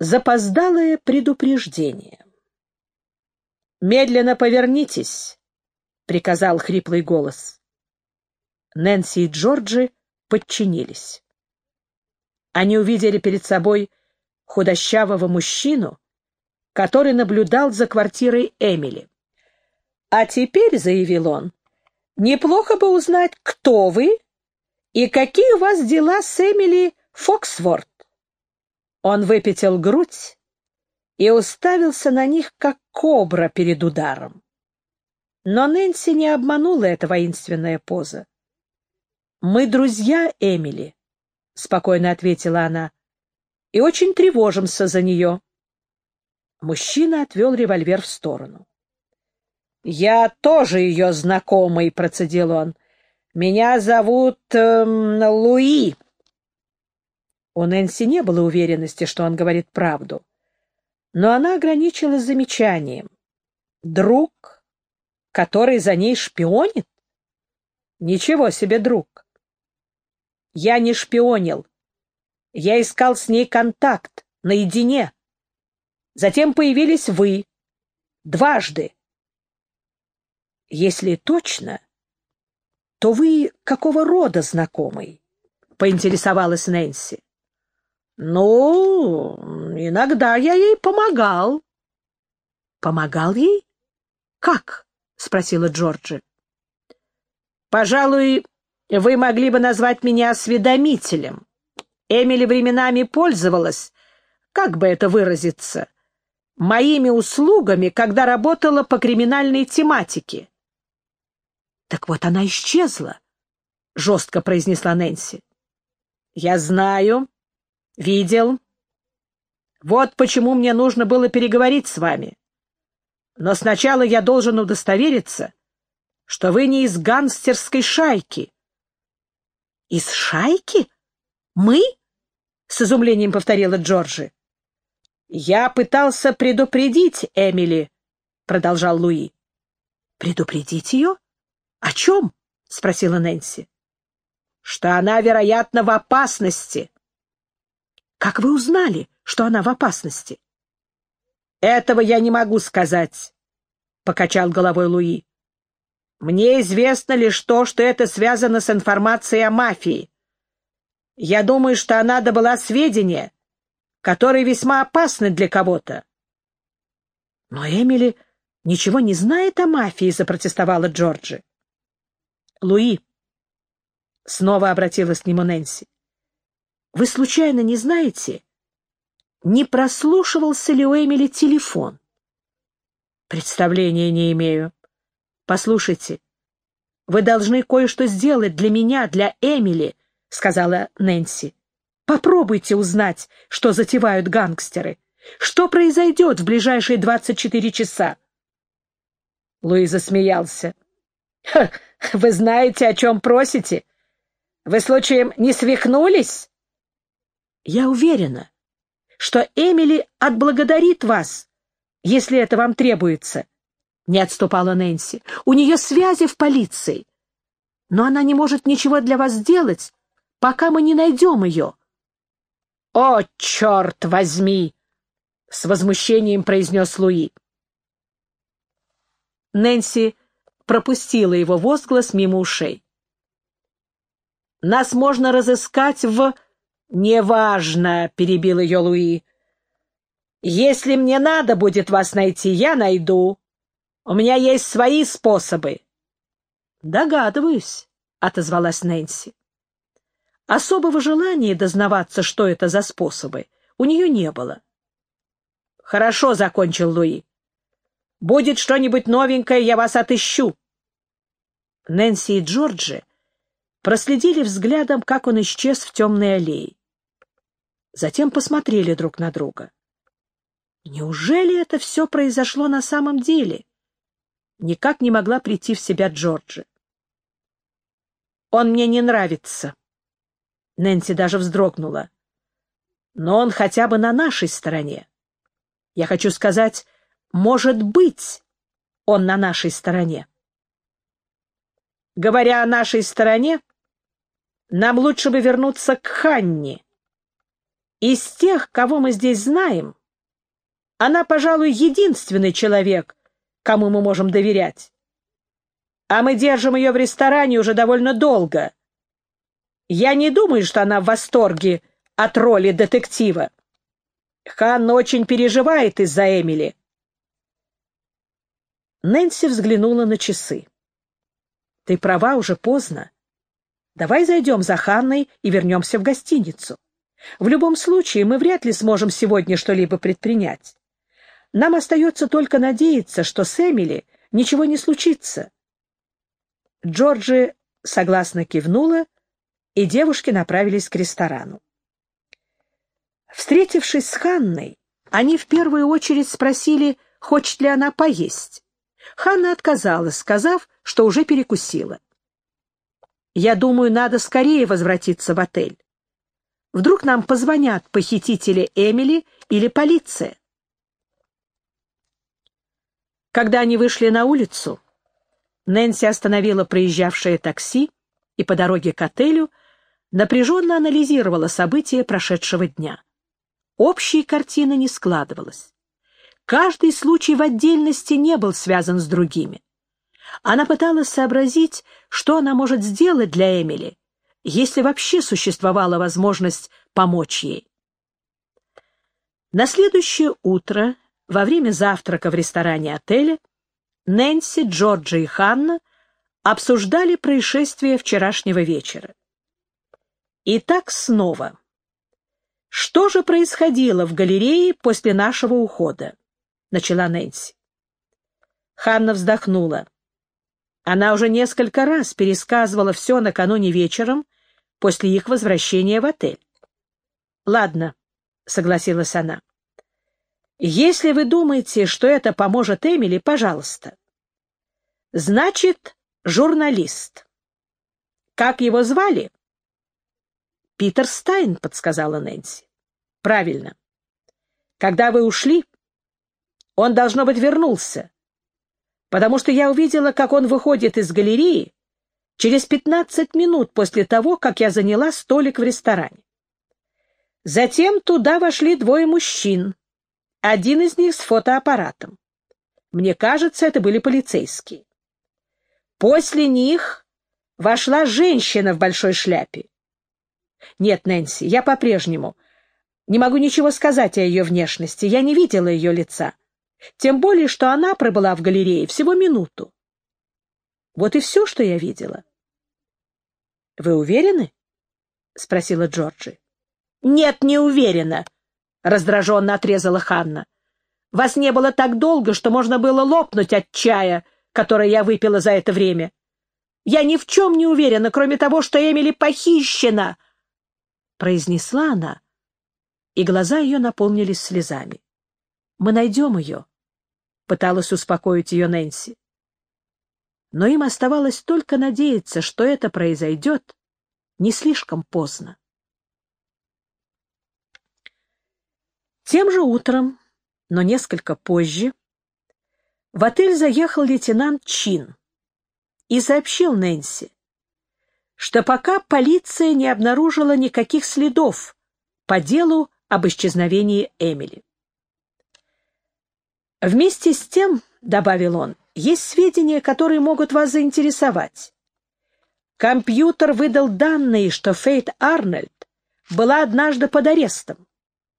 Запоздалое предупреждение. «Медленно повернитесь», — приказал хриплый голос. Нэнси и Джорджи подчинились. Они увидели перед собой худощавого мужчину, который наблюдал за квартирой Эмили. «А теперь», — заявил он, — «неплохо бы узнать, кто вы и какие у вас дела с Эмили Фоксворт. Он выпятил грудь и уставился на них, как кобра перед ударом. Но Нэнси не обманула эта воинственная поза. «Мы друзья Эмили», — спокойно ответила она, — «и очень тревожимся за нее». Мужчина отвел револьвер в сторону. «Я тоже ее знакомый», — процедил он. «Меня зовут эм, Луи». У Нэнси не было уверенности, что он говорит правду. Но она ограничилась замечанием. «Друг, который за ней шпионит? Ничего себе друг!» «Я не шпионил. Я искал с ней контакт, наедине. Затем появились вы. Дважды. Если точно, то вы какого рода знакомый?» — поинтересовалась Нэнси. Ну, иногда я ей помогал. Помогал ей? Как? спросила Джорджи. Пожалуй, вы могли бы назвать меня осведомителем. Эмили временами пользовалась, как бы это выразиться, моими услугами, когда работала по криминальной тематике. Так вот она исчезла, жестко произнесла Нэнси. Я знаю, Видел. Вот почему мне нужно было переговорить с вами. Но сначала я должен удостовериться, что вы не из гангстерской шайки. — Из шайки? Мы? — с изумлением повторила Джорджи. — Я пытался предупредить Эмили, — продолжал Луи. — Предупредить ее? О чем? — спросила Нэнси. — Что она, вероятно, в опасности. — как вы узнали, что она в опасности? Этого я не могу сказать, покачал головой Луи. Мне известно лишь то, что это связано с информацией о мафии. Я думаю, что она добыла сведения, которые весьма опасны для кого-то. Но Эмили ничего не знает о мафии, запротестовала Джорджи. Луи снова обратилась к нему Нэнси. Вы случайно не знаете, не прослушивался ли у Эмили телефон? Представления не имею. Послушайте, вы должны кое-что сделать для меня, для Эмили, сказала Нэнси. Попробуйте узнать, что затевают гангстеры. Что произойдет в ближайшие 24 часа? Луиза смеялся. — Вы знаете, о чем просите? Вы, случаем, не свихнулись? Я уверена, что Эмили отблагодарит вас, если это вам требуется. Не отступала Нэнси. У нее связи в полиции. Но она не может ничего для вас сделать, пока мы не найдем ее. — О, черт возьми! — с возмущением произнес Луи. Нэнси пропустила его возглас мимо ушей. «Нас можно разыскать в «Неважно», — перебил ее Луи. «Если мне надо будет вас найти, я найду. У меня есть свои способы». «Догадываюсь», — отозвалась Нэнси. Особого желания дознаваться, что это за способы, у нее не было. «Хорошо», — закончил Луи. «Будет что-нибудь новенькое, я вас отыщу». Нэнси и Джорджи проследили взглядом, как он исчез в темной аллее затем посмотрели друг на друга. Неужели это все произошло на самом деле? Никак не могла прийти в себя Джорджи. «Он мне не нравится». Нэнси даже вздрогнула. «Но он хотя бы на нашей стороне. Я хочу сказать, может быть, он на нашей стороне». Говоря о нашей стороне, нам лучше бы вернуться к Ханне, Из тех, кого мы здесь знаем, она, пожалуй, единственный человек, кому мы можем доверять. А мы держим ее в ресторане уже довольно долго. Я не думаю, что она в восторге от роли детектива. Ханна очень переживает из-за Эмили. Нэнси взглянула на часы. «Ты права, уже поздно. Давай зайдем за Ханной и вернемся в гостиницу. В любом случае, мы вряд ли сможем сегодня что-либо предпринять. Нам остается только надеяться, что с Эмили ничего не случится». Джорджи согласно кивнула, и девушки направились к ресторану. Встретившись с Ханной, они в первую очередь спросили, хочет ли она поесть. Ханна отказалась, сказав, что уже перекусила. «Я думаю, надо скорее возвратиться в отель. Вдруг нам позвонят похитители Эмили или полиция?» Когда они вышли на улицу, Нэнси остановила проезжавшее такси и по дороге к отелю напряженно анализировала события прошедшего дня. Общей картины не складывалось. Каждый случай в отдельности не был связан с другими. Она пыталась сообразить, что она может сделать для Эмили, если вообще существовала возможность помочь ей. На следующее утро, во время завтрака в ресторане отеля, Нэнси, Джорджи и Ханна обсуждали происшествие вчерашнего вечера. И так снова. Что же происходило в галерее после нашего ухода? Начала Нэнси. Ханна вздохнула. Она уже несколько раз пересказывала все накануне вечером после их возвращения в отель. «Ладно», — согласилась она. «Если вы думаете, что это поможет Эмили, пожалуйста». «Значит, журналист. Как его звали?» Питер Стайн, подсказала Нэнси. Правильно. Когда вы ушли, он, должно быть, вернулся, потому что я увидела, как он выходит из галереи через пятнадцать минут после того, как я заняла столик в ресторане. Затем туда вошли двое мужчин, один из них с фотоаппаратом. Мне кажется, это были полицейские. После них вошла женщина в большой шляпе. Нет, Нэнси, я по-прежнему не могу ничего сказать о ее внешности. Я не видела ее лица. Тем более, что она пробыла в галерее всего минуту. Вот и все, что я видела. — Вы уверены? — спросила Джорджи. — Нет, не уверена, — раздраженно отрезала Ханна. — Вас не было так долго, что можно было лопнуть от чая, который я выпила за это время. Я ни в чем не уверена, кроме того, что Эмили похищена, — произнесла она, и глаза ее наполнились слезами. «Мы найдем ее», — пыталась успокоить ее Нэнси. Но им оставалось только надеяться, что это произойдет не слишком поздно. Тем же утром, но несколько позже, в отель заехал лейтенант Чин и сообщил Нэнси, что пока полиция не обнаружила никаких следов по делу об исчезновении Эмили. Вместе с тем, — добавил он, — есть сведения, которые могут вас заинтересовать. Компьютер выдал данные, что Фейт Арнольд была однажды под арестом.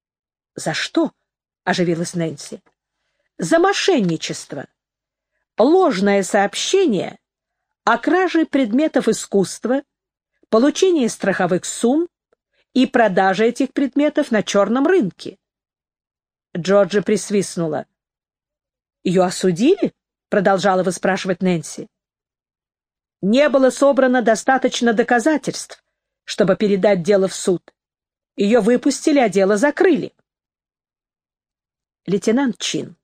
— За что? — оживилась Нэнси. — За мошенничество. Ложное сообщение о краже предметов искусства, получении страховых сумм и продаже этих предметов на черном рынке. Джорджи присвистнула. «Ее осудили?» — продолжала выспрашивать Нэнси. «Не было собрано достаточно доказательств, чтобы передать дело в суд. Ее выпустили, а дело закрыли». «Лейтенант Чин,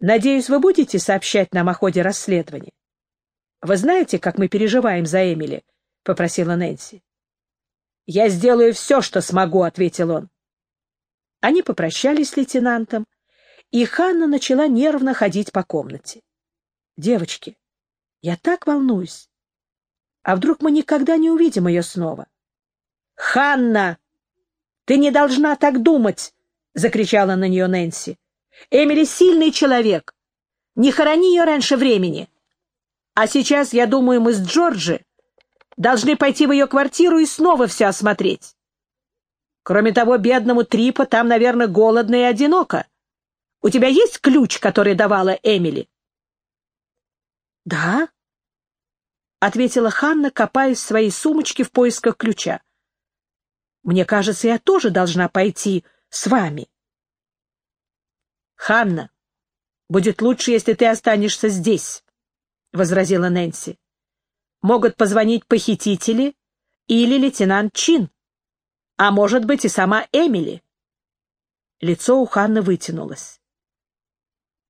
надеюсь, вы будете сообщать нам о ходе расследования?» Вы знаете, как мы переживаем за Эмили? — попросила Нэнси. — Я сделаю все, что смогу, — ответил он. Они попрощались с лейтенантом, и Ханна начала нервно ходить по комнате. — Девочки, я так волнуюсь. А вдруг мы никогда не увидим ее снова? — Ханна! «Ты не должна так думать!» — закричала на нее Нэнси. «Эмили сильный человек. Не хорони ее раньше времени. А сейчас, я думаю, мы с Джорджи должны пойти в ее квартиру и снова все осмотреть. Кроме того, бедному Трипа там, наверное, голодно и одиноко. У тебя есть ключ, который давала Эмили?» «Да», — ответила Ханна, копаясь в своей сумочке в поисках ключа. «Мне кажется, я тоже должна пойти с вами». «Ханна, будет лучше, если ты останешься здесь», — возразила Нэнси. «Могут позвонить похитители или лейтенант Чин, а может быть и сама Эмили». Лицо у Ханны вытянулось.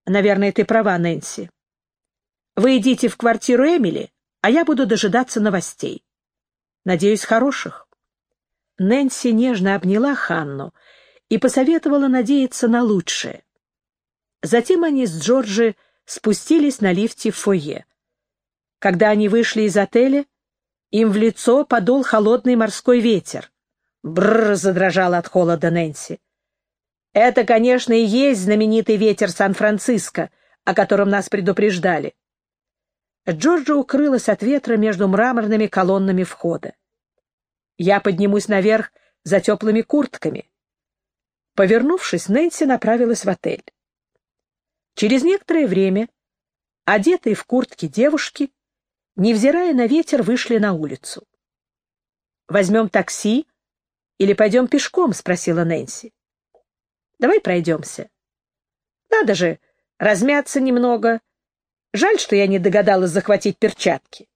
«Наверное, ты права, Нэнси. Вы идите в квартиру Эмили, а я буду дожидаться новостей. Надеюсь, хороших. Нэнси нежно обняла Ханну и посоветовала надеяться на лучшее. Затем они с Джорджи спустились на лифте в фойе. Когда они вышли из отеля, им в лицо подул холодный морской ветер. Бррр, задрожала от холода Нэнси. Это, конечно, и есть знаменитый ветер Сан-Франциско, о котором нас предупреждали. Джорджа укрылась от ветра между мраморными колоннами входа. Я поднимусь наверх за теплыми куртками. Повернувшись, Нэнси направилась в отель. Через некоторое время одетые в куртки девушки, невзирая на ветер, вышли на улицу. «Возьмем такси или пойдем пешком?» — спросила Нэнси. «Давай пройдемся. Надо же размяться немного, Жаль, что я не догадалась захватить перчатки.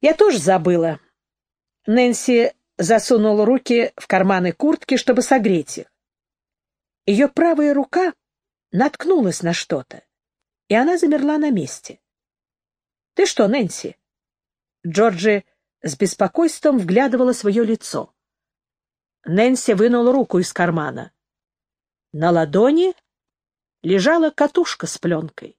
Я тоже забыла. Нэнси засунула руки в карманы куртки, чтобы согреть их. Ее правая рука наткнулась на что-то, и она замерла на месте. — Ты что, Нэнси? Джорджи с беспокойством вглядывала свое лицо. Нэнси вынула руку из кармана. На ладони лежала катушка с пленкой.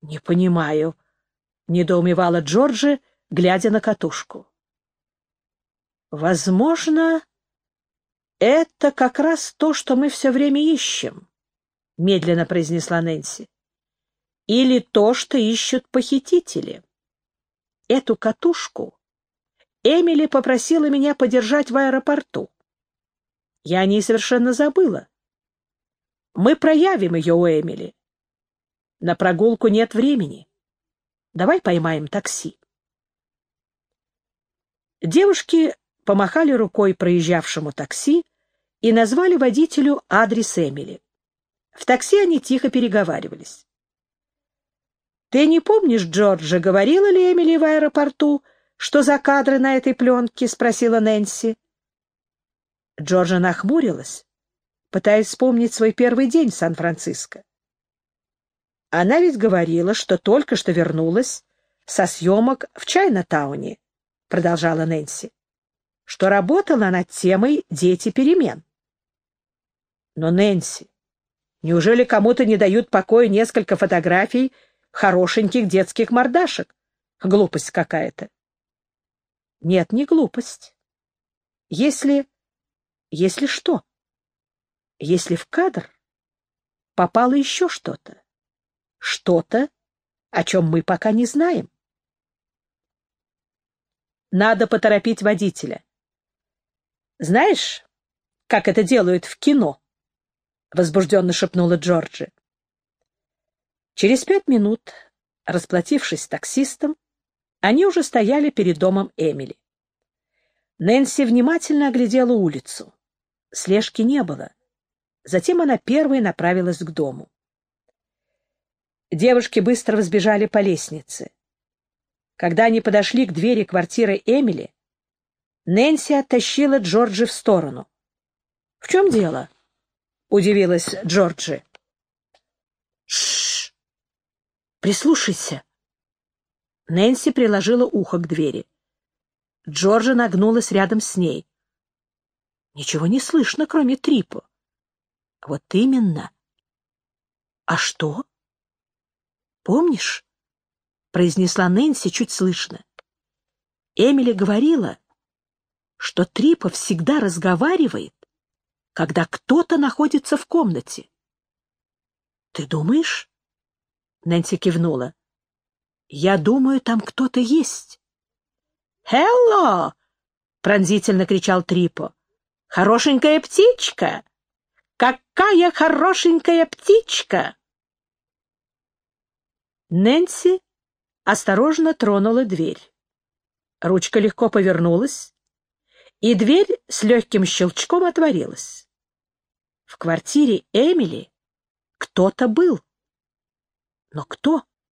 «Не понимаю», — недоумевала Джорджи, глядя на катушку. «Возможно, это как раз то, что мы все время ищем», — медленно произнесла Нэнси. «Или то, что ищут похитители. Эту катушку Эмили попросила меня подержать в аэропорту. Я о ней совершенно забыла. Мы проявим ее у Эмили. На прогулку нет времени. Давай поймаем такси. Девушки помахали рукой проезжавшему такси и назвали водителю адрес Эмили. В такси они тихо переговаривались. «Ты не помнишь, Джорджа, говорила ли Эмили в аэропорту, что за кадры на этой пленке?» — спросила Нэнси. Джорджа нахмурилась, пытаясь вспомнить свой первый день в Сан-Франциско. Она ведь говорила, что только что вернулась со съемок в Чайна-тауне, — продолжала Нэнси, — что работала над темой «Дети перемен». Но, Нэнси, неужели кому-то не дают покоя несколько фотографий хорошеньких детских мордашек? Глупость какая-то. Нет, не глупость. Если... Если что? Если в кадр попало еще что-то? что-то, о чем мы пока не знаем. Надо поторопить водителя. Знаешь, как это делают в кино? Возбужденно шепнула Джорджи. Через пять минут, расплатившись с таксистом, они уже стояли перед домом Эмили. Нэнси внимательно оглядела улицу. Слежки не было. Затем она первой направилась к дому. Девушки быстро взбежали по лестнице. Когда они подошли к двери квартиры Эмили, Нэнси оттащила Джорджи в сторону. — В чем дело? — удивилась Джорджи. — Шш! Прислушайся! Нэнси приложила ухо к двери. Джорджи нагнулась рядом с ней. Ничего не слышно, кроме трипа. — Вот именно. — А что? Помнишь? — произнесла Нэнси чуть слышно. Эмили говорила, что Трипа всегда разговаривает, когда кто-то находится в комнате. «Ты думаешь?» Нэнси кивнула. «Я думаю, там кто-то есть». «Хелло!» — пронзительно кричал Трипо. «Хорошенькая птичка! Какая хорошенькая птичка!» Нэнси осторожно тронула дверь. Ручка легко повернулась, и дверь с легким щелчком отворилась. В квартире Эмили кто-то был. Но кто?